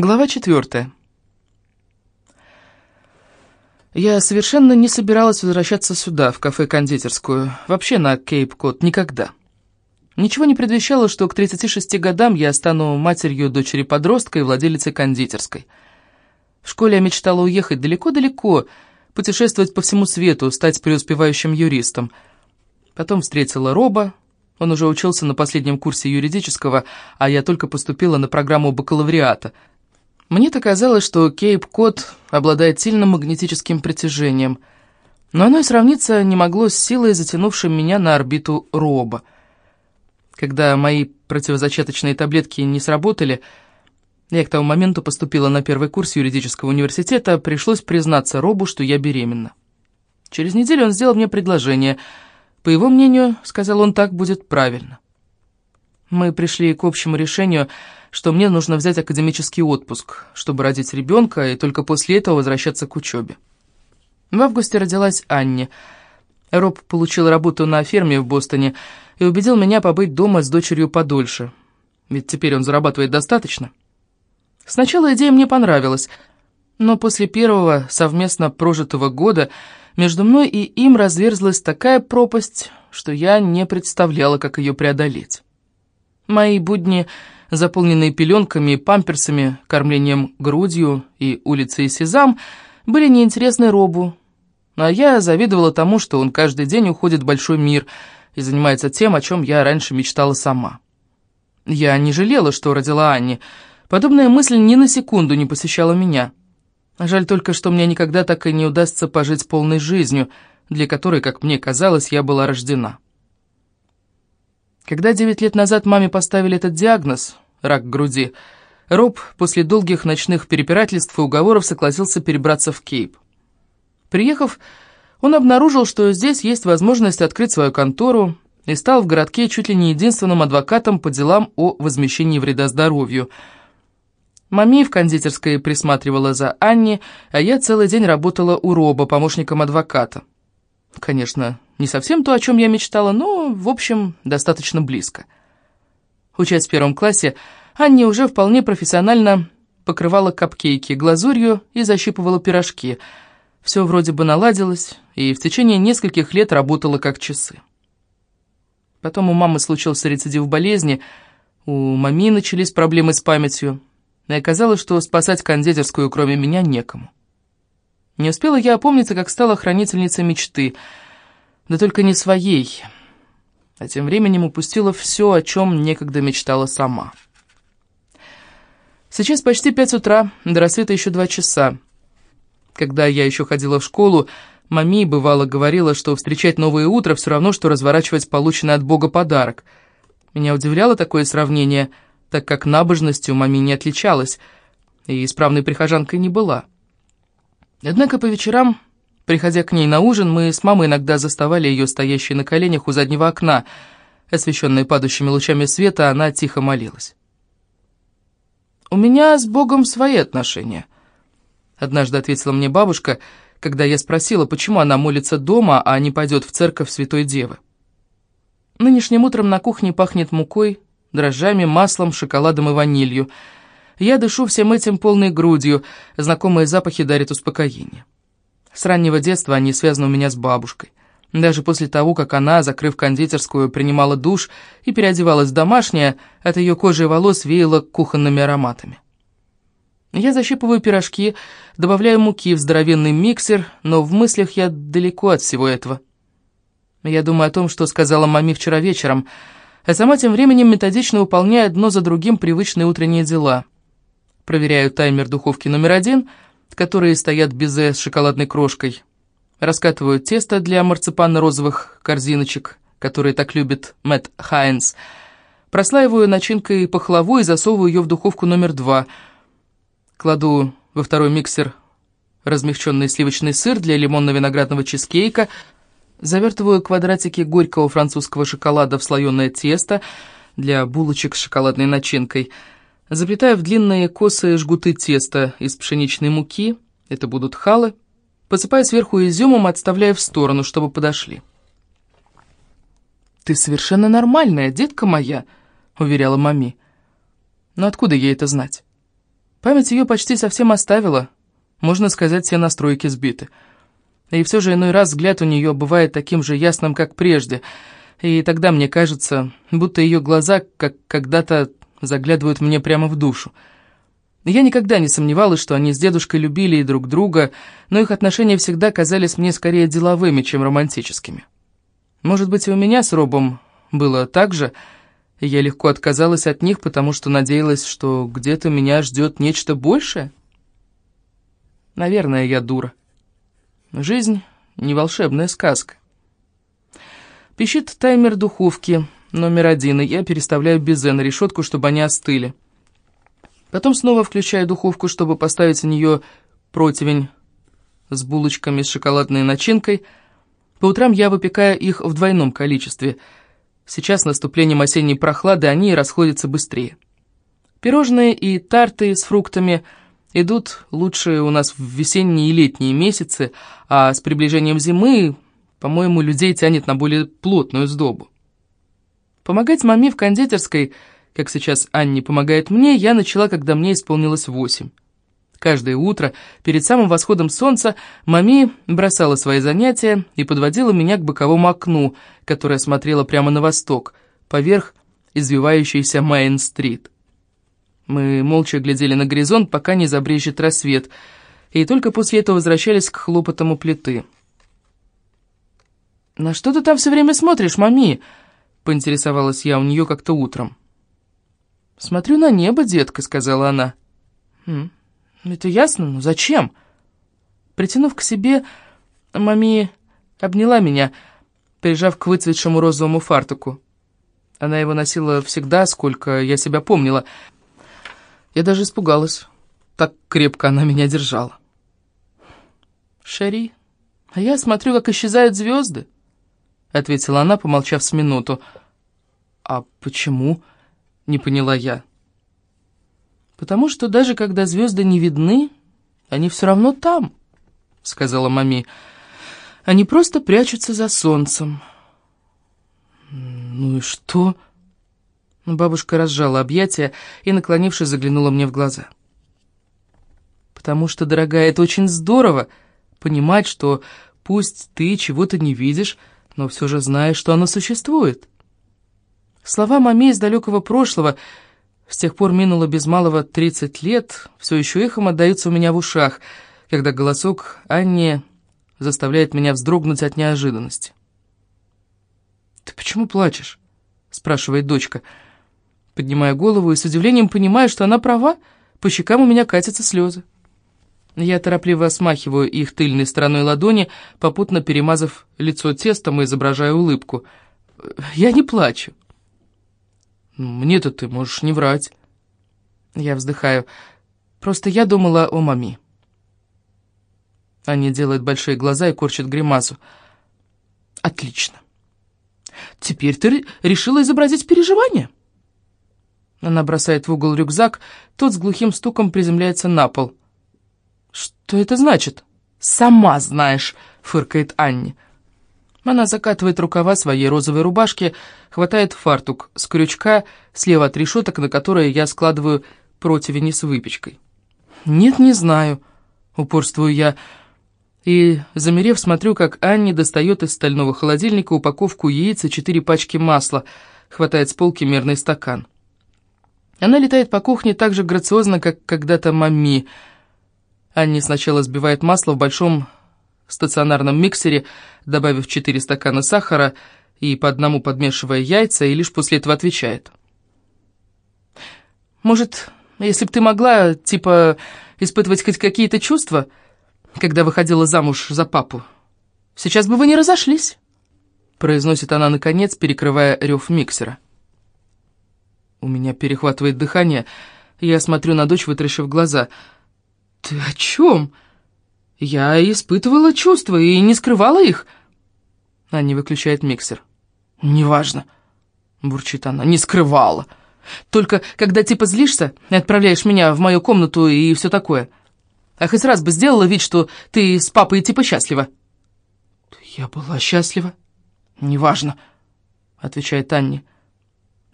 Глава четвертая. Я совершенно не собиралась возвращаться сюда, в кафе-кондитерскую, вообще на Кейп-Кот, никогда. Ничего не предвещало, что к 36 годам я стану матерью дочери-подростка и владелицей кондитерской. В школе я мечтала уехать далеко-далеко, путешествовать по всему свету, стать преуспевающим юристом. Потом встретила Роба, он уже учился на последнем курсе юридического, а я только поступила на программу бакалавриата — мне-то казалось, что Кейп-Кот обладает сильным магнетическим притяжением, но оно и сравниться не могло с силой, затянувшей меня на орбиту Роба. Когда мои противозачаточные таблетки не сработали, я к тому моменту поступила на первый курс юридического университета, пришлось признаться Робу, что я беременна. Через неделю он сделал мне предложение. По его мнению, сказал он, так будет правильно. Мы пришли к общему решению – что мне нужно взять академический отпуск, чтобы родить ребенка, и только после этого возвращаться к учебе. В августе родилась Анне. Роб получил работу на ферме в Бостоне и убедил меня побыть дома с дочерью подольше, ведь теперь он зарабатывает достаточно. Сначала идея мне понравилась, но после первого совместно прожитого года между мной и им разверзлась такая пропасть, что я не представляла, как ее преодолеть. Мои будни заполненные пеленками и памперсами, кормлением грудью и улицей Сезам, были неинтересны Робу. А я завидовала тому, что он каждый день уходит в большой мир и занимается тем, о чем я раньше мечтала сама. Я не жалела, что родила Анни. Подобная мысль ни на секунду не посещала меня. Жаль только, что мне никогда так и не удастся пожить полной жизнью, для которой, как мне казалось, я была рождена. Когда девять лет назад маме поставили этот диагноз, рак груди, Роб после долгих ночных перепирательств и уговоров согласился перебраться в Кейп. Приехав, он обнаружил, что здесь есть возможность открыть свою контору и стал в городке чуть ли не единственным адвокатом по делам о возмещении вреда здоровью. Мами в кондитерской присматривала за Анни, а я целый день работала у Роба, помощником адвоката. Конечно, не совсем то, о чем я мечтала, но, в общем, достаточно близко. Учась в первом классе, Анни уже вполне профессионально покрывала капкейки глазурью и защипывала пирожки. Все вроде бы наладилось, и в течение нескольких лет работала как часы. Потом у мамы случился рецидив болезни, у мами начались проблемы с памятью, и оказалось, что спасать кондитерскую кроме меня некому. Не успела я опомниться, как стала хранительницей мечты, да только не своей, а тем временем упустила все, о чем некогда мечтала сама. Сейчас почти пять утра, до рассвета еще два часа. Когда я еще ходила в школу, мами бывало говорила, что встречать новое утро все равно, что разворачивать полученный от Бога подарок. Меня удивляло такое сравнение, так как набожностью мами не отличалась, и исправной прихожанкой не была. Однако по вечерам, приходя к ней на ужин, мы с мамой иногда заставали ее стоящей на коленях у заднего окна. Освещенной падающими лучами света, она тихо молилась. «У меня с Богом свои отношения», — однажды ответила мне бабушка, когда я спросила, почему она молится дома, а не пойдет в церковь Святой Девы. Нынешним утром на кухне пахнет мукой, дрожжами, маслом, шоколадом и ванилью — я дышу всем этим полной грудью, знакомые запахи дарят успокоение. С раннего детства они связаны у меня с бабушкой. Даже после того, как она, закрыв кондитерскую, принимала душ и переодевалась в домашнее, от ее кожи и волос веяло кухонными ароматами. Я защипываю пирожки, добавляю муки в здоровенный миксер, но в мыслях я далеко от всего этого. Я думаю о том, что сказала маме вчера вечером, а сама тем временем методично выполняю одно за другим привычные утренние дела — Проверяю таймер духовки номер один, которые стоят безе с шоколадной крошкой. Раскатываю тесто для марципанно-розовых корзиночек, которые так любит Мэтт Хайнс. Прослаиваю начинкой пахлаву и засовываю ее в духовку номер два. Кладу во второй миксер размягченный сливочный сыр для лимонно-виноградного чизкейка, завертываю квадратики горького французского шоколада в слоеное тесто для булочек с шоколадной начинкой – Заплетаю в длинные косые жгуты теста из пшеничной муки, это будут халы, посыпаю сверху изюмом, отставляя в сторону, чтобы подошли. «Ты совершенно нормальная, детка моя», — уверяла маме. «Но откуда ей это знать?» Память ее почти совсем оставила, можно сказать, все настройки сбиты. И все же иной раз взгляд у нее бывает таким же ясным, как прежде, и тогда мне кажется, будто ее глаза, как когда-то, заглядывают мне прямо в душу. Я никогда не сомневалась, что они с дедушкой любили и друг друга, но их отношения всегда казались мне скорее деловыми, чем романтическими. Может быть, и у меня с Робом было так же, и я легко отказалась от них, потому что надеялась, что где-то меня ждет нечто большее? Наверное, я дура. Жизнь — не волшебная сказка. Пищит таймер духовки номер один, и я переставляю безе на решетку, чтобы они остыли. Потом снова включаю духовку, чтобы поставить в нее противень с булочками с шоколадной начинкой. По утрам я выпекаю их в двойном количестве. Сейчас наступлением осенней прохлады они расходятся быстрее. Пирожные и тарты с фруктами идут лучше у нас в весенние и летние месяцы, а с приближением зимы, по-моему, людей тянет на более плотную сдобу. Помогать маме в кондитерской – как сейчас Анне помогает мне, я начала, когда мне исполнилось восемь. Каждое утро, перед самым восходом солнца, мами бросала свои занятия и подводила меня к боковому окну, которое смотрело прямо на восток, поверх извивающейся Майн-стрит. Мы молча глядели на горизонт, пока не забрежет рассвет, и только после этого возвращались к хлопотам у плиты. «На что ты там все время смотришь, мами?» — поинтересовалась я у нее как-то утром. «Смотрю на небо, детка», — сказала она. «Хм, это ясно, но зачем?» Притянув к себе, мами обняла меня, прижав к выцветшему розовому фартуку. Она его носила всегда, сколько я себя помнила. Я даже испугалась. Так крепко она меня держала. «Шари, а я смотрю, как исчезают звезды», — ответила она, помолчав с минуту. «А почему?» не поняла я. «Потому что даже когда звезды не видны, они все равно там», — сказала мами. «Они просто прячутся за солнцем». «Ну и что?» Бабушка разжала объятия и, наклонившись, заглянула мне в глаза. «Потому что, дорогая, это очень здорово понимать, что пусть ты чего-то не видишь, но все же знаешь, что оно существует». Слова маме из далекого прошлого, с тех пор минуло без малого тридцать лет, все еще эхом отдаются у меня в ушах, когда голосок Анни заставляет меня вздрогнуть от неожиданности. «Ты почему плачешь?» — спрашивает дочка. Поднимая голову и с удивлением понимаю, что она права, по щекам у меня катятся слезы. Я торопливо смахиваю их тыльной стороной ладони, попутно перемазав лицо тестом и изображая улыбку. «Я не плачу». Мне-то ты можешь не врать. Я вздыхаю. Просто я думала о маме. Аня делает большие глаза и корчит гримасу. Отлично. Теперь ты решила изобразить переживание? Она бросает в угол рюкзак, тот с глухим стуком приземляется на пол. «Что это значит?» «Сама знаешь», — фыркает Анни. Она закатывает рукава своей розовой рубашки, хватает фартук с крючка слева от решеток, на которые я складываю противень с выпечкой. «Нет, не знаю», — упорствую я, и, замерев, смотрю, как Анни достает из стального холодильника упаковку яиц и четыре пачки масла, хватает с полки мерный стакан. Она летает по кухне так же грациозно, как когда-то мами. Анни сначала сбивает масло в большом стационарном миксере, добавив 4 стакана сахара и по одному подмешивая яйца, и лишь после этого отвечает. «Может, если б ты могла, типа, испытывать хоть какие-то чувства, когда выходила замуж за папу, сейчас бы вы не разошлись», произносит она наконец, перекрывая рев миксера. У меня перехватывает дыхание, я смотрю на дочь, вытрящив глаза. «Ты о чем?» Я испытывала чувства и не скрывала их. Аня выключает миксер. «Неважно», — бурчит она, — «не скрывала. Только когда типа злишься и отправляешь меня в мою комнату и все такое. А хоть раз бы сделала вид, что ты с папой типа счастлива». «Я была счастлива». «Неважно», — отвечает Анни.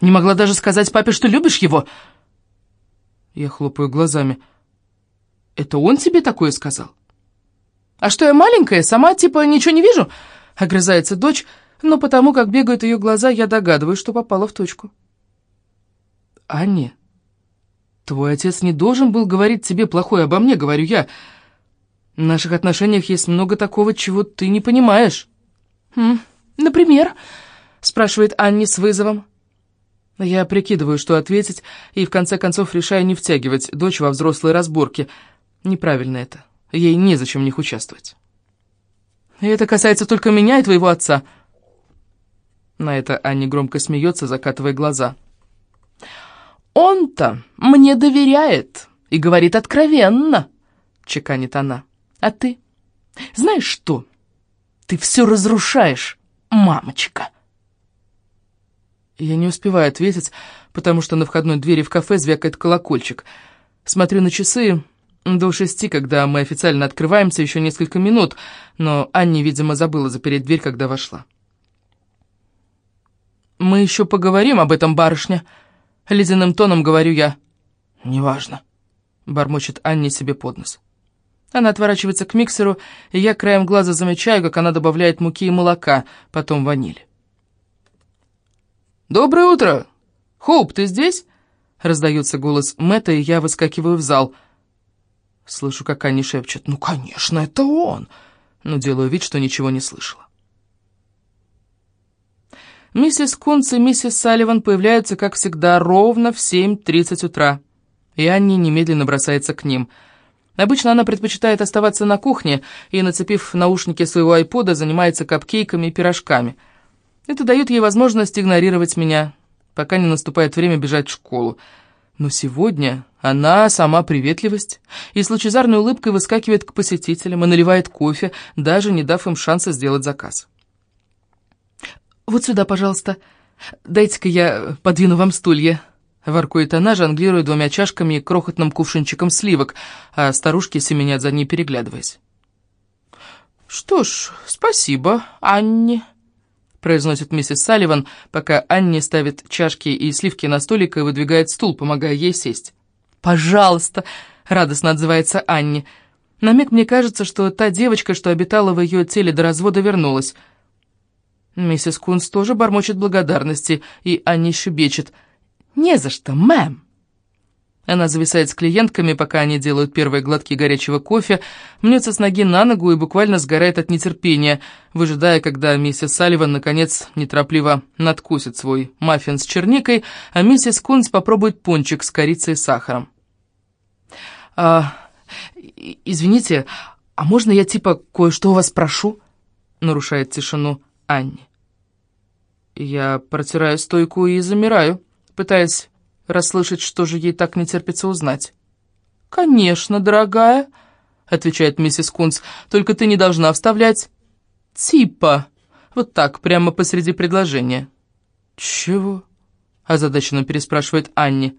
«Не могла даже сказать папе, что любишь его». Я хлопаю глазами. Это он тебе такое сказал? А что я маленькая, сама типа ничего не вижу? Огрызается дочь, но потому как бегают ее глаза, я догадываюсь, что попала в точку. Аня, твой отец не должен был говорить тебе плохое обо мне, говорю я. В наших отношениях есть много такого, чего ты не понимаешь. «Хм, например?» — спрашивает Анни с вызовом. Я прикидываю, что ответить, и в конце концов решаю не втягивать дочь во взрослые разборки. Неправильно это. Ей незачем в них участвовать. И это касается только меня и твоего отца. На это Анни громко смеется, закатывая глаза. «Он-то мне доверяет и говорит откровенно», — чеканит она. «А ты? Знаешь что? Ты все разрушаешь, мамочка». Я не успеваю ответить, потому что на входной двери в кафе звякает колокольчик. Смотрю на часы. До шести, когда мы официально открываемся, еще несколько минут, но Анни, видимо, забыла запереть дверь, когда вошла. «Мы еще поговорим об этом, барышня», — ледяным тоном говорю я. «Неважно», — бормочет Анни себе под нос. Она отворачивается к миксеру, и я краем глаза замечаю, как она добавляет муки и молока, потом ваниль. «Доброе утро! Хоуп, ты здесь?» Раздается голос Мэтта, и я выскакиваю в зал. Слышу, как Анни шепчет. «Ну, конечно, это он!» Но делаю вид, что ничего не слышала. Миссис Кунц и миссис Салливан появляются, как всегда, ровно в 7.30 утра. И Анни немедленно бросается к ним. Обычно она предпочитает оставаться на кухне и, нацепив наушники своего айпода, занимается капкейками и пирожками – это дает ей возможность игнорировать меня, пока не наступает время бежать в школу. Но сегодня она сама приветливость и с лучезарной улыбкой выскакивает к посетителям и наливает кофе, даже не дав им шанса сделать заказ. «Вот сюда, пожалуйста. Дайте-ка я подвину вам стулья». Воркует она, жонглируя двумя чашками и крохотным кувшинчиком сливок, а старушки семенят за ней, переглядываясь. «Что ж, спасибо, Анне», произносит миссис Салливан, пока Анни ставит чашки и сливки на столик и выдвигает стул, помогая ей сесть. «Пожалуйста!» — радостно отзывается Анни. На миг мне кажется, что та девочка, что обитала в ее теле до развода, вернулась. Миссис Кунс тоже бормочет благодарности, и Анни щебечет. «Не за что, мэм!» Она зависает с клиентками, пока они делают первые глотки горячего кофе, мнется с ноги на ногу и буквально сгорает от нетерпения, выжидая, когда миссис Салливан, наконец, неторопливо надкусит свой маффин с черникой, а миссис Кунс попробует пончик с корицей и сахаром. «А, извините, а можно я типа кое-что у вас прошу?» нарушает тишину Анни. Я протираю стойку и замираю, пытаясь расслышать, что же ей так не терпится узнать. «Конечно, дорогая», — отвечает миссис Кунц, — «только ты не должна вставлять «типа». Вот так, прямо посреди предложения». «Чего?» — озадаченно переспрашивает Анни.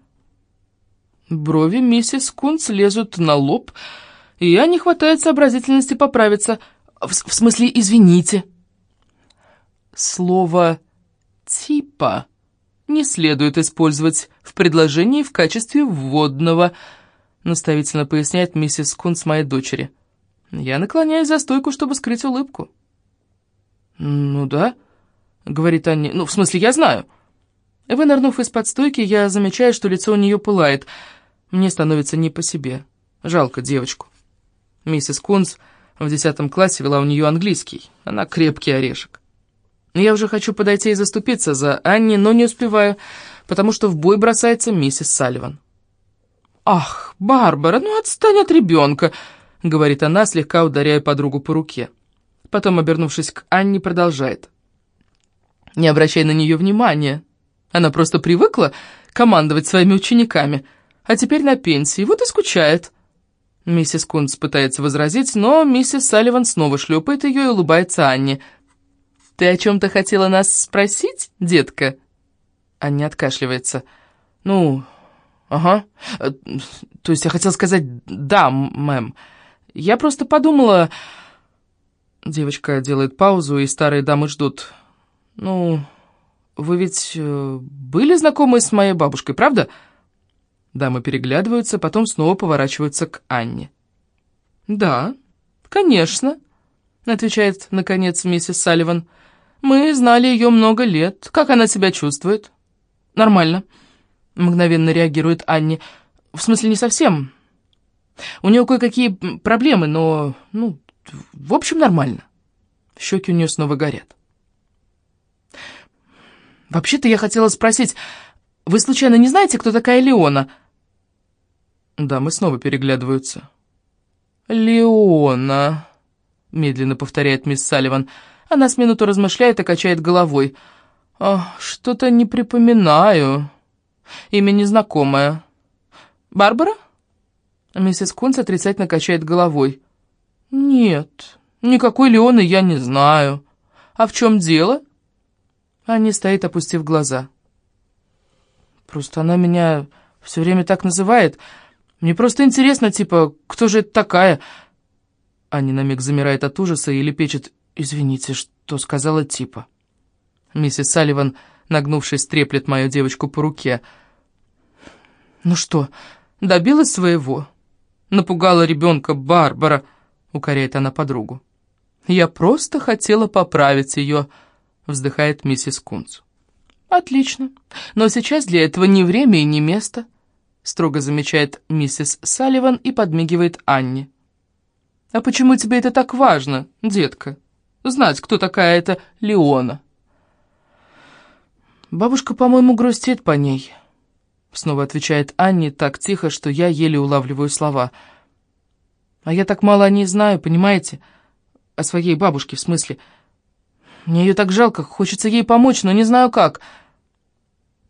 Брови миссис Кунц лезут на лоб, и я не хватает сообразительности поправиться. В, в смысле, извините. Слово «типа» не следует использовать в предложении в качестве вводного, наставительно поясняет миссис Кунс моей дочери. Я наклоняюсь за стойку, чтобы скрыть улыбку. «Ну да», — говорит Анни, — «ну, в смысле, я знаю». Вынырнув из-под стойки, я замечаю, что лицо у нее пылает. Мне становится не по себе. Жалко девочку. Миссис Кунс в десятом классе вела у нее английский. Она крепкий орешек. Я уже хочу подойти и заступиться за Анни, но не успеваю, потому что в бой бросается миссис Салливан. «Ах, Барбара, ну отстань от ребенка!» — говорит она, слегка ударяя подругу по руке. Потом, обернувшись к Анне, продолжает. «Не обращай на нее внимания. Она просто привыкла командовать своими учениками, а теперь на пенсии, вот и скучает». Миссис Кунц пытается возразить, но миссис Салливан снова шлепает ее и улыбается Анне — «Ты о чем-то хотела нас спросить, детка?» Аня откашливается. «Ну, ага. Э, то есть я хотела сказать «да, мэм». Я просто подумала...» Девочка делает паузу, и старые дамы ждут. «Ну, вы ведь э, были знакомы с моей бабушкой, правда?» Дамы переглядываются, потом снова поворачиваются к Анне. «Да, конечно», — отвечает, наконец, миссис Салливан. «Мы знали ее много лет. Как она себя чувствует?» «Нормально», — мгновенно реагирует Анни. «В смысле, не совсем. У нее кое-какие проблемы, но, ну, в общем, нормально». Щеки у нее снова горят. «Вообще-то я хотела спросить, вы случайно не знаете, кто такая Леона?» Да, мы снова переглядываются. «Леона», — медленно повторяет мисс Салливан. Она с минуту размышляет и качает головой. «Что-то не припоминаю. Имя незнакомое. Барбара?» Миссис Кунц отрицательно качает головой. «Нет, никакой Леоны я не знаю. А в чем дело?» Анни стоит, опустив глаза. «Просто она меня все время так называет. Мне просто интересно, типа, кто же это такая?» Аня на миг замирает от ужаса и лепечет «Извините, что сказала типа». Миссис Салливан, нагнувшись, треплет мою девочку по руке. «Ну что, добилась своего?» «Напугала ребенка Барбара», — укоряет она подругу. «Я просто хотела поправить ее», — вздыхает миссис Кунц. «Отлично, но сейчас для этого ни время и ни место» строго замечает миссис Салливан и подмигивает Анне. «А почему тебе это так важно, детка? Знать, кто такая эта Леона?» «Бабушка, по-моему, грустит по ней», — снова отвечает Анне так тихо, что я еле улавливаю слова. «А я так мало о ней знаю, понимаете? О своей бабушке, в смысле. Мне ее так жалко, хочется ей помочь, но не знаю как».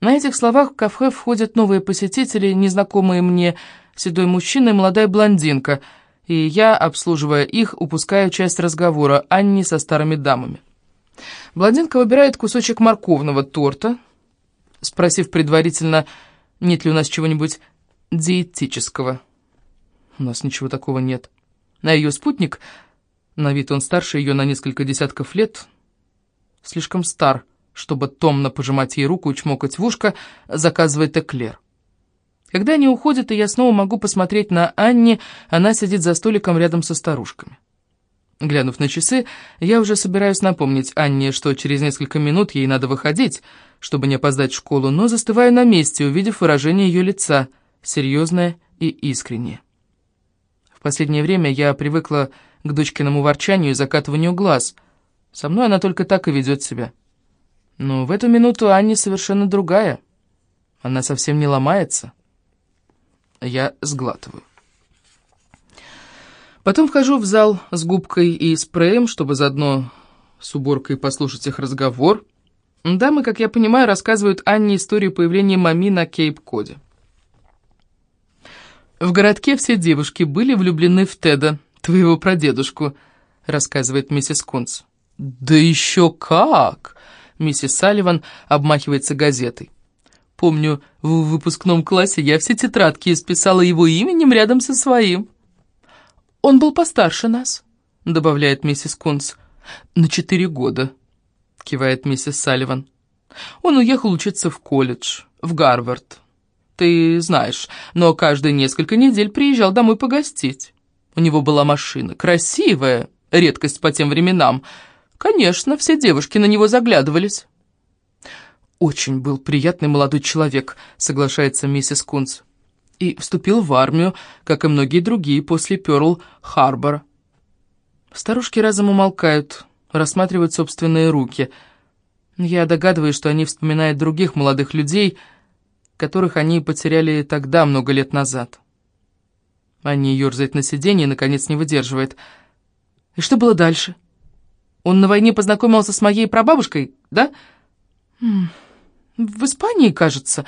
На этих словах в кафе входят новые посетители, незнакомые мне седой мужчина и молодая блондинка, и я, обслуживая их, упускаю часть разговора Анни со старыми дамами. Блондинка выбирает кусочек морковного торта, спросив предварительно, нет ли у нас чего-нибудь диетического. У нас ничего такого нет. На ее спутник, на вид он старше ее на несколько десятков лет, слишком стар, чтобы томно пожимать ей руку и чмокать в ушко, заказывает эклер. Когда они уходят, и я снова могу посмотреть на Анни, она сидит за столиком рядом со старушками. Глянув на часы, я уже собираюсь напомнить Анне, что через несколько минут ей надо выходить, чтобы не опоздать в школу, но застываю на месте, увидев выражение ее лица, серьезное и искреннее. В последнее время я привыкла к дочкиному ворчанию и закатыванию глаз. Со мной она только так и ведет себя. Но в эту минуту Анни совершенно другая. Она совсем не ломается. Я сглатываю. Потом вхожу в зал с губкой и спреем, чтобы заодно с уборкой послушать их разговор. Дамы, как я понимаю, рассказывают Анне историю появления мами на Кейп-Коде. «В городке все девушки были влюблены в Теда, твоего прадедушку», — рассказывает миссис Кунц. «Да еще как!» Миссис Салливан обмахивается газетой. Помню, в выпускном классе я все тетрадки исписала его именем рядом со своим. «Он был постарше нас», — добавляет миссис Кунс. «На четыре года», — кивает миссис Салливан. «Он уехал учиться в колледж, в Гарвард. Ты знаешь, но каждые несколько недель приезжал домой погостить. У него была машина, красивая, редкость по тем временам, — Конечно, все девушки на него заглядывались. «Очень был приятный молодой человек», — соглашается миссис Кунц. «И вступил в армию, как и многие другие, после Пёрл-Харбора». Старушки разом умолкают, рассматривают собственные руки. Я догадываюсь, что они вспоминают других молодых людей, которых они потеряли тогда, много лет назад. Они ерзает на сиденье и, наконец, не выдерживает. «И что было дальше?» Он на войне познакомился с моей прабабушкой, да? В Испании, кажется.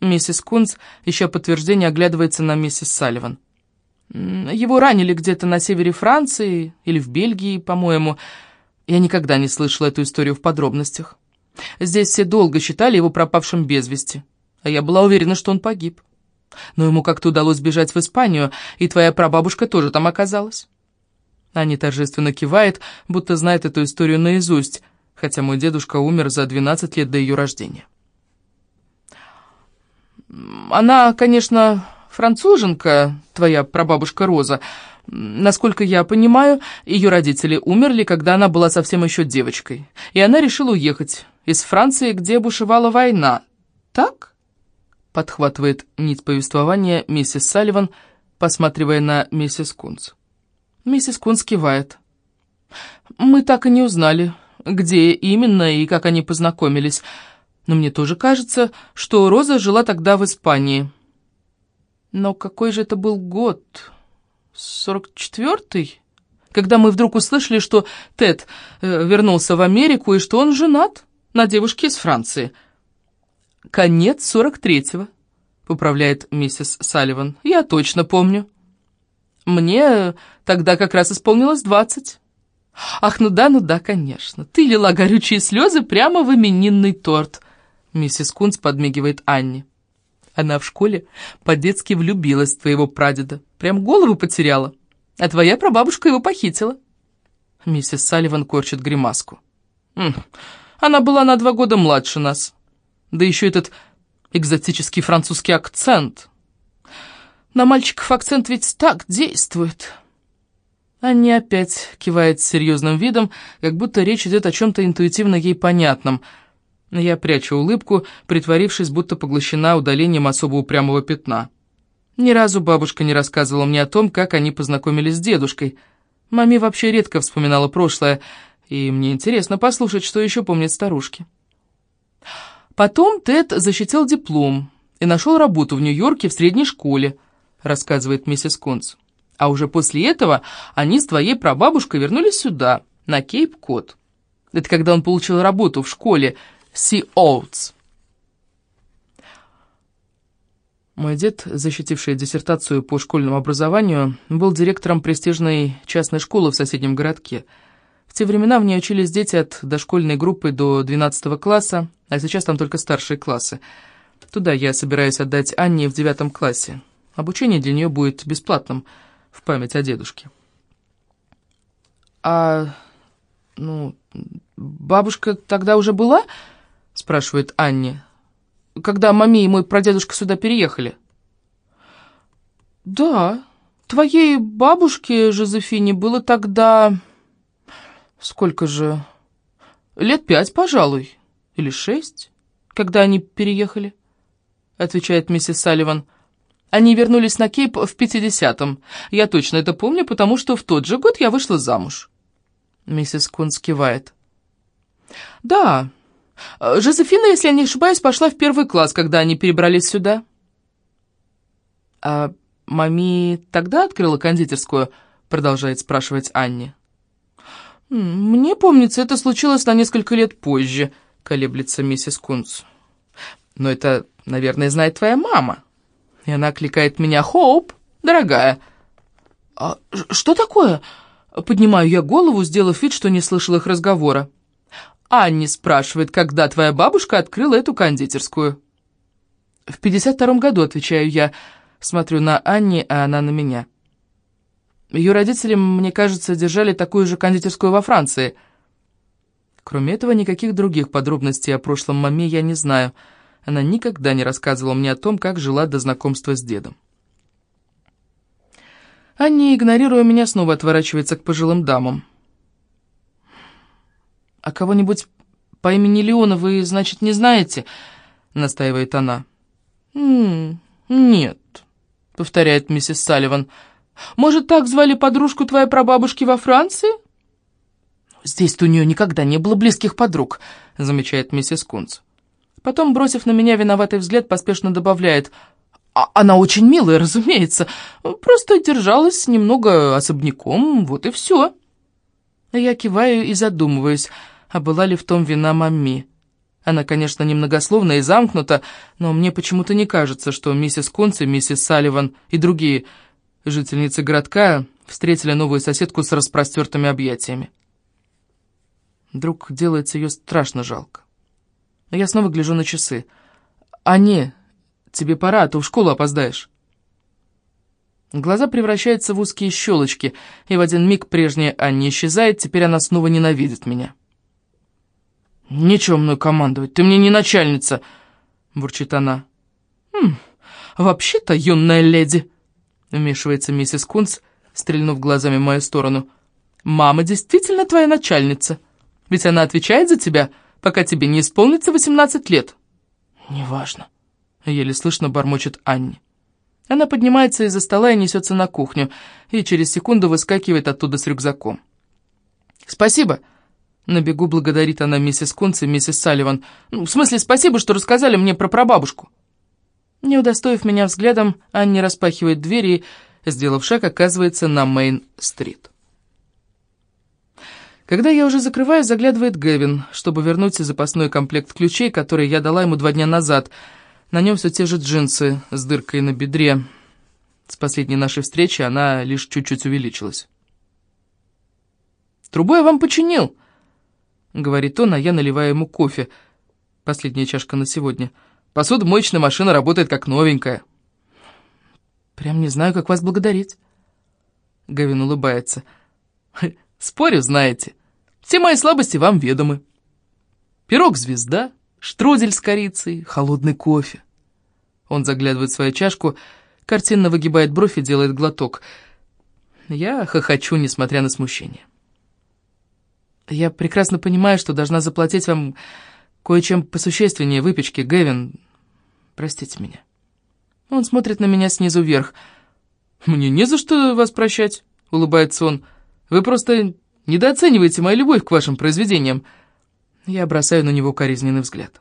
Миссис Кунц еще подтверждение оглядывается на миссис Салливан. Его ранили где-то на севере Франции или в Бельгии, по-моему. Я никогда не слышала эту историю в подробностях. Здесь все долго считали его пропавшим без вести, а я была уверена, что он погиб. Но ему как-то удалось бежать в Испанию, и твоя прабабушка тоже там оказалась. Аня торжественно кивает, будто знает эту историю наизусть, хотя мой дедушка умер за 12 лет до ее рождения. Она, конечно, француженка, твоя прабабушка Роза, насколько я понимаю, ее родители умерли, когда она была совсем еще девочкой, и она решила уехать из Франции, где бушевала война. Так?» Подхватывает нить повествования миссис Салливан, посматривая на миссис Кунц. Миссис Кунц кивает. «Мы так и не узнали, где именно и как они познакомились, но мне тоже кажется, что Роза жила тогда в Испании». Но какой же это был год? Сорок четвертый? Когда мы вдруг услышали, что Тед э, вернулся в Америку и что он женат на девушке из Франции. Конец сорок третьего, поправляет миссис Салливан. Я точно помню. Мне тогда как раз исполнилось двадцать. Ах, ну да, ну да, конечно. Ты лила горючие слезы прямо в именинный торт. Миссис Кунц подмигивает Анне. Она в школе по-детски влюбилась в твоего прадеда. Прям голову потеряла. А твоя прабабушка его похитила. Миссис Салливан корчит гримаску. Она была на два года младше нас. Да еще этот экзотический французский акцент. На мальчиков акцент ведь так действует. Анни опять кивает с серьезным видом, как будто речь идет о чем-то интуитивно ей понятном — я прячу улыбку, притворившись, будто поглощена удалением особо упрямого пятна. Ни разу бабушка не рассказывала мне о том, как они познакомились с дедушкой. Маме вообще редко вспоминала прошлое, и мне интересно послушать, что еще помнят старушки. Потом Тед защитил диплом и нашел работу в Нью-Йорке в средней школе, рассказывает миссис Конс. А уже после этого они с твоей прабабушкой вернулись сюда, на Кейп-Кот. Это когда он получил работу в школе, Си Оутс. Мой дед, защитивший диссертацию по школьному образованию, был директором престижной частной школы в соседнем городке. В те времена в ней учились дети от дошкольной группы до 12 класса, а сейчас там только старшие классы. Туда я собираюсь отдать Анне в девятом классе. Обучение для нее будет бесплатным, в память о дедушке. «А, ну, бабушка тогда уже была?» Спрашивает Анни. «Когда маме и мой прадедушка сюда переехали?» «Да, твоей бабушке Жозефине было тогда... Сколько же? Лет пять, пожалуй, или шесть, когда они переехали?» Отвечает миссис Салливан. «Они вернулись на Кейп в пятидесятом. Я точно это помню, потому что в тот же год я вышла замуж». Миссис Кунс кивает. «Да, Жозефина, если я не ошибаюсь, пошла в первый класс, когда они перебрались сюда. А мами тогда открыла кондитерскую, продолжает спрашивать Анне. Мне помнится, это случилось на несколько лет позже, колеблется миссис Кунц. Но это, наверное, знает твоя мама. И она кликает меня «Хоуп, дорогая». «А что такое?» Поднимаю я голову, сделав вид, что не слышал их разговора. Анни спрашивает, когда твоя бабушка открыла эту кондитерскую. В 52-м году, отвечаю я, смотрю на Анни, а она на меня. Ее родители, мне кажется, держали такую же кондитерскую во Франции. Кроме этого, никаких других подробностей о прошлом маме я не знаю. Она никогда не рассказывала мне о том, как жила до знакомства с дедом. Анни, игнорируя меня, снова отворачивается к пожилым дамам. «А кого-нибудь по имени Леона вы, значит, не знаете?» — настаивает она. «М -м, «Нет», — повторяет миссис Салливан. «Может, так звали подружку твоей прабабушки во Франции?» «Здесь-то у нее никогда не было близких подруг», — замечает миссис Кунц. Потом, бросив на меня виноватый взгляд, поспешно добавляет. «А «Она очень милая, разумеется. Просто держалась немного особняком, вот и все». Я киваю и задумываюсь — а была ли в том вина мамми. Она, конечно, немногословна и замкнута, но мне почему-то не кажется, что миссис Конци, миссис Салливан и другие жительницы городка встретили новую соседку с распростертыми объятиями. Вдруг делается ее страшно жалко. Я снова гляжу на часы. «А не, тебе пора, а то в школу опоздаешь». Глаза превращаются в узкие щелочки, и в один миг прежняя Анни исчезает, теперь она снова ненавидит меня. «Нечего мной командовать, ты мне не начальница!» — бурчит она. «Хм, «Вообще-то, юная леди», — вмешивается миссис Кунц, стрельнув глазами в мою сторону, «мама действительно твоя начальница, ведь она отвечает за тебя, пока тебе не исполнится 18 лет». «Неважно», — еле слышно бормочет Анни. Она поднимается из-за стола и несется на кухню, и через секунду выскакивает оттуда с рюкзаком. «Спасибо!» На бегу благодарит она миссис Кунц и миссис Салливан. Ну, «В смысле, спасибо, что рассказали мне про прабабушку!» Не удостоив меня взглядом, Анни распахивает дверь и, сделав шаг, оказывается на Мейн-стрит. Когда я уже закрываю, заглядывает Гэвин, чтобы вернуть запасной комплект ключей, который я дала ему два дня назад — на нем все те же джинсы с дыркой на бедре. С последней нашей встречи она лишь чуть-чуть увеличилась. «Трубу я вам починил», — говорит он, а я наливаю ему кофе. Последняя чашка на сегодня. Посудомоечная машина работает как новенькая. «Прям не знаю, как вас благодарить». Гавин улыбается. «Спорю, знаете. Все мои слабости вам ведомы. Пирог-звезда, штрудель с корицей, холодный кофе. Он заглядывает в свою чашку, картинно выгибает бровь и делает глоток. Я хохочу, несмотря на смущение. Я прекрасно понимаю, что должна заплатить вам кое-чем посущественнее выпечки, Гэвин. Простите меня. Он смотрит на меня снизу вверх. «Мне не за что вас прощать», — улыбается он. «Вы просто недооцениваете мою любовь к вашим произведениям». Я бросаю на него коризненный взгляд.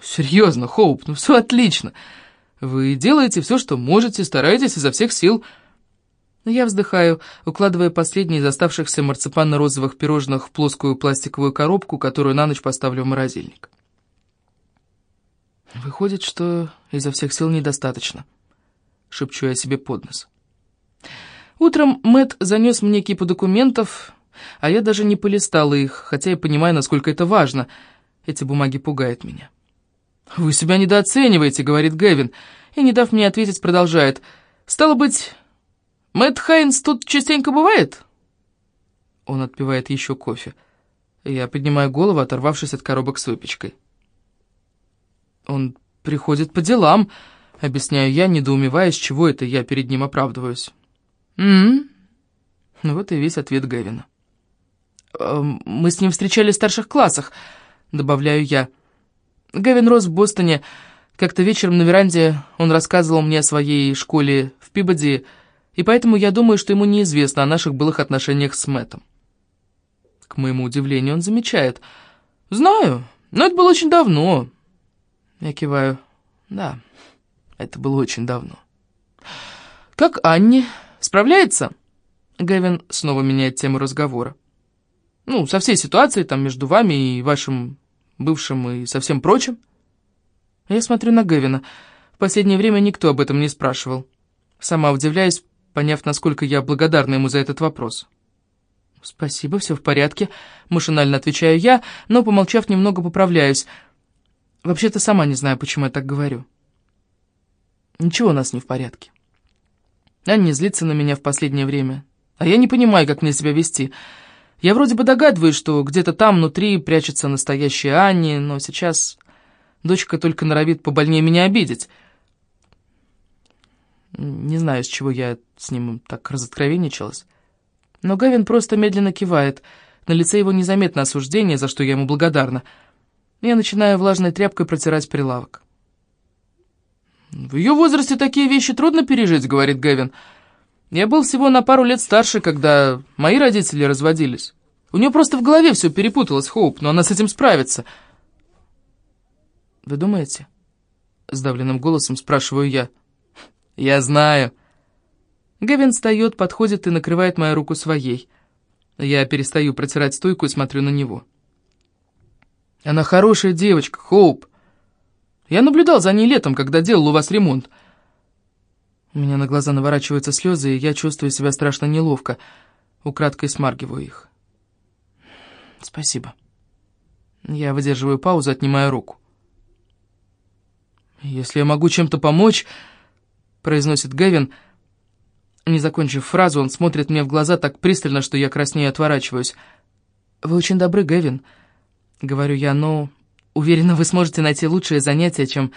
«Серьезно, Хоуп, ну все отлично. Вы делаете все, что можете, стараетесь изо всех сил». Я вздыхаю, укладывая последние из оставшихся марципанно-розовых пирожных в плоскую пластиковую коробку, которую на ночь поставлю в морозильник. Выходит, что изо всех сил недостаточно. Шепчу я себе под нос. Утром Мэт занес мне кипу документов, а я даже не полистала их, хотя и понимаю, насколько это важно. Эти бумаги пугают меня. «Вы себя недооцениваете», — говорит Гэвин, и, не дав мне ответить, продолжает. «Стало быть, Мэтт Хайнс тут частенько бывает?» Он отпивает еще кофе. Я поднимаю голову, оторвавшись от коробок с выпечкой. «Он приходит по делам», — объясняю я, недоумевая, с чего это я перед ним оправдываюсь. «М-м-м». Вот и весь ответ Гэвина. Эм, «Мы с ним встречались в старших классах», — добавляю я. Гэвин рос в Бостоне. Как-то вечером на веранде он рассказывал мне о своей школе в Пибоди, и поэтому я думаю, что ему неизвестно о наших былых отношениях с Мэттом. К моему удивлению, он замечает. «Знаю, но это было очень давно». Я киваю. «Да, это было очень давно». «Как Анни? Справляется?» Гэвин снова меняет тему разговора. Ну, со всей ситуацией там между вами и вашим бывшим и со всем прочим. Я смотрю на Гевина. В последнее время никто об этом не спрашивал. Сама удивляюсь, поняв, насколько я благодарна ему за этот вопрос. «Спасибо, все в порядке», — машинально отвечаю я, но, помолчав, немного поправляюсь. Вообще-то сама не знаю, почему я так говорю. Ничего у нас не в порядке. Анни злится на меня в последнее время, а я не понимаю, как мне себя вести — я вроде бы догадываюсь, что где-то там внутри прячется настоящая Анни, но сейчас дочка только норовит побольнее меня обидеть. Не знаю, с чего я с ним так разоткровенничалась. Но Гавин просто медленно кивает. На лице его незаметно осуждение, за что я ему благодарна. Я начинаю влажной тряпкой протирать прилавок. «В ее возрасте такие вещи трудно пережить», — говорит Гэвин. Я был всего на пару лет старше, когда мои родители разводились. У нее просто в голове все перепуталось, Хоуп, но она с этим справится. «Вы думаете?» — сдавленным голосом спрашиваю я. «Я знаю». Гевин встает, подходит и накрывает мою руку своей. Я перестаю протирать стойку и смотрю на него. «Она хорошая девочка, Хоуп. Я наблюдал за ней летом, когда делал у вас ремонт. У меня на глаза наворачиваются слезы, и я чувствую себя страшно неловко. Украдкой смаргиваю их. Спасибо. Я выдерживаю паузу, отнимая руку. «Если я могу чем-то помочь...» — произносит Гэвин. Не закончив фразу, он смотрит мне в глаза так пристально, что я краснею и отворачиваюсь. «Вы очень добры, Гэвин», — говорю я, — «но уверена, вы сможете найти лучшее занятие, чем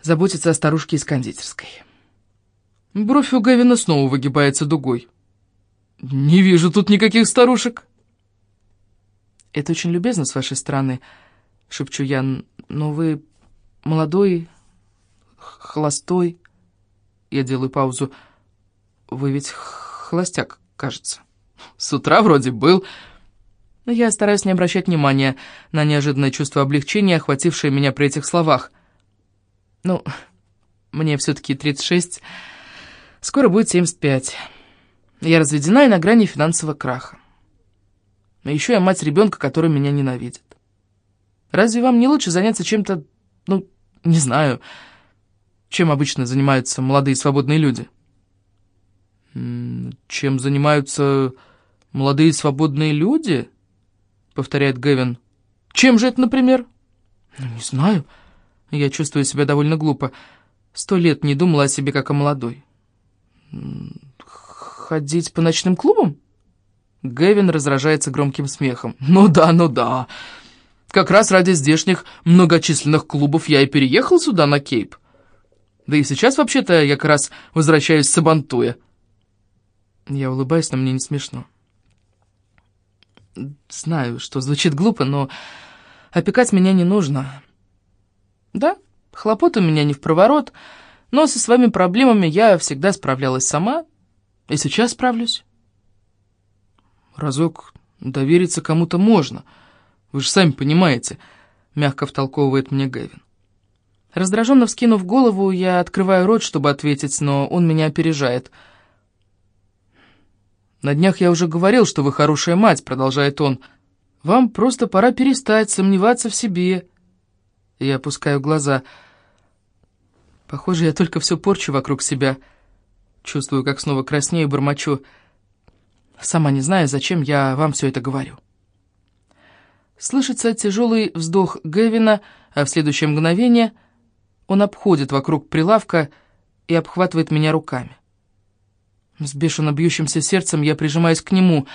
заботиться о старушке из кондитерской. Бровь у Гевина снова выгибается дугой. «Не вижу тут никаких старушек». «Это очень любезно с вашей стороны», — шепчу я, — «но вы молодой, холостой...» Я делаю паузу. «Вы ведь холостяк, кажется». «С утра вроде был...» Но я стараюсь не обращать внимания на неожиданное чувство облегчения, охватившее меня при этих словах. Ну, мне все-таки 36, скоро будет 75. Я разведена и на грани финансового краха. А еще я мать ребенка, который меня ненавидит. Разве вам не лучше заняться чем-то, ну, не знаю, чем обычно занимаются молодые свободные люди? Чем занимаются молодые свободные люди? Повторяет Гэвин. Чем же это, например? Ну, не знаю. Я чувствую себя довольно глупо. Сто лет не думала о себе, как о молодой. Ходить по ночным клубам? Гэвин разражается громким смехом. «Ну да, ну да. Как раз ради здешних многочисленных клубов я и переехал сюда, на Кейп. Да и сейчас, вообще-то, я как раз возвращаюсь с Сабантуя». Я улыбаюсь, но мне не смешно. Знаю, что звучит глупо, но опекать меня не нужно. Да, хлопот у меня не в проворот, но со своими проблемами я всегда справлялась сама, и сейчас справлюсь. Разок довериться кому-то можно, вы же сами понимаете, мягко втолковывает мне Гэвин. Раздраженно вскинув голову, я открываю рот, чтобы ответить, но он меня опережает — «На днях я уже говорил, что вы хорошая мать», — продолжает он. «Вам просто пора перестать сомневаться в себе». Я опускаю глаза. Похоже, я только все порчу вокруг себя. Чувствую, как снова краснею, бормочу. Сама не знаю, зачем я вам все это говорю. Слышится тяжелый вздох Гевина, а в следующее мгновение он обходит вокруг прилавка и обхватывает меня руками. С бешено бьющимся сердцем я прижимаюсь к нему.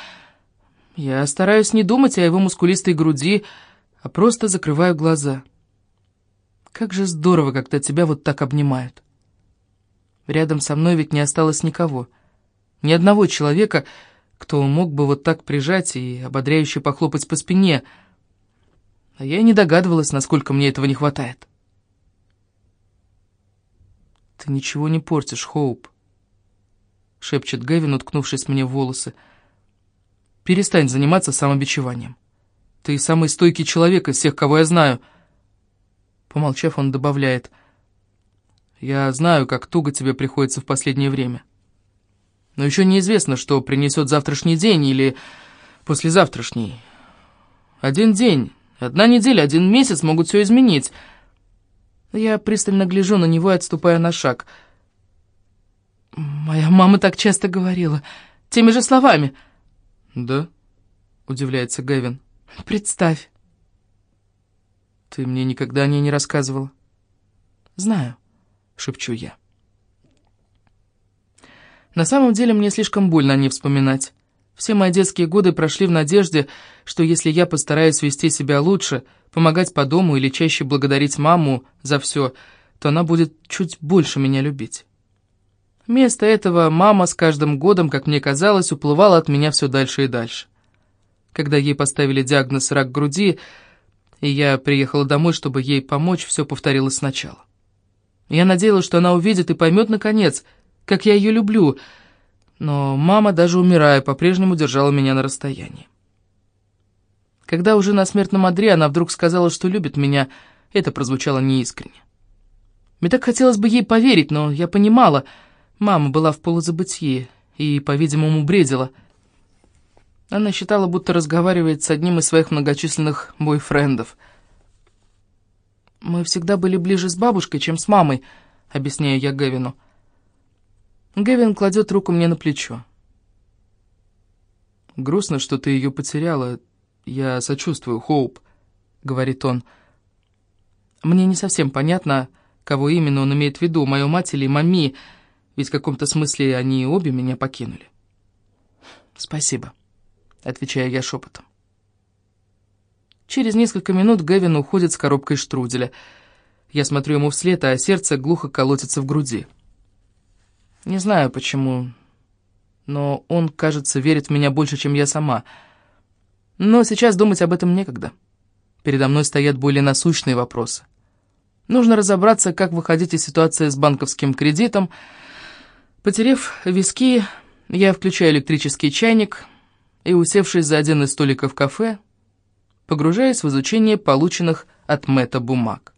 Я стараюсь не думать о его мускулистой груди, а просто закрываю глаза. Как же здорово, когда тебя вот так обнимают. Рядом со мной ведь не осталось никого. Ни одного человека, кто мог бы вот так прижать и ободряюще похлопать по спине. А я и не догадывалась, насколько мне этого не хватает. Ты ничего не портишь, Хоуп. — шепчет Гэвин, уткнувшись мне в волосы. «Перестань заниматься самобичеванием. Ты самый стойкий человек из всех, кого я знаю». Помолчав, он добавляет. «Я знаю, как туго тебе приходится в последнее время. Но еще неизвестно, что принесет завтрашний день или послезавтрашний. Один день, одна неделя, один месяц могут все изменить». Я пристально гляжу на него и отступаю на шаг — Моя мама так часто говорила, теми же словами. Да? Удивляется Гэвин. Представь. Ты мне никогда о ней не рассказывала. Знаю, шепчу я. На самом деле мне слишком больно о ней вспоминать. Все мои детские годы прошли в надежде, что если я постараюсь вести себя лучше, помогать по дому или чаще благодарить маму за все, то она будет чуть больше меня любить. Вместо этого мама с каждым годом, как мне казалось, уплывала от меня все дальше и дальше. Когда ей поставили диагноз рак груди, и я приехала домой, чтобы ей помочь, все повторилось сначала. Я надеялась, что она увидит и поймет, наконец, как я ее люблю, но мама, даже умирая, по-прежнему держала меня на расстоянии. Когда уже на смертном одре она вдруг сказала, что любит меня, это прозвучало неискренне. Мне так хотелось бы ей поверить, но я понимала — Мама была в полузабытии и, по-видимому, бредила. Она считала, будто разговаривает с одним из своих многочисленных бойфрендов. «Мы всегда были ближе с бабушкой, чем с мамой», — объясняю я Гевину. Гевин кладет руку мне на плечо. «Грустно, что ты ее потеряла. Я сочувствую, Хоуп», — говорит он. «Мне не совсем понятно, кого именно он имеет в виду, мою мать или мами», — ведь в каком-то смысле они обе меня покинули. «Спасибо», — отвечаю я шепотом. Через несколько минут Гэвин уходит с коробкой штруделя. Я смотрю ему вслед, а сердце глухо колотится в груди. Не знаю почему, но он, кажется, верит в меня больше, чем я сама. Но сейчас думать об этом некогда. Передо мной стоят более насущные вопросы. Нужно разобраться, как выходить из ситуации с банковским кредитом. Потерев виски, я включаю электрический чайник и, усевшись за один из столиков кафе, погружаюсь в изучение полученных от Мэтта бумаг.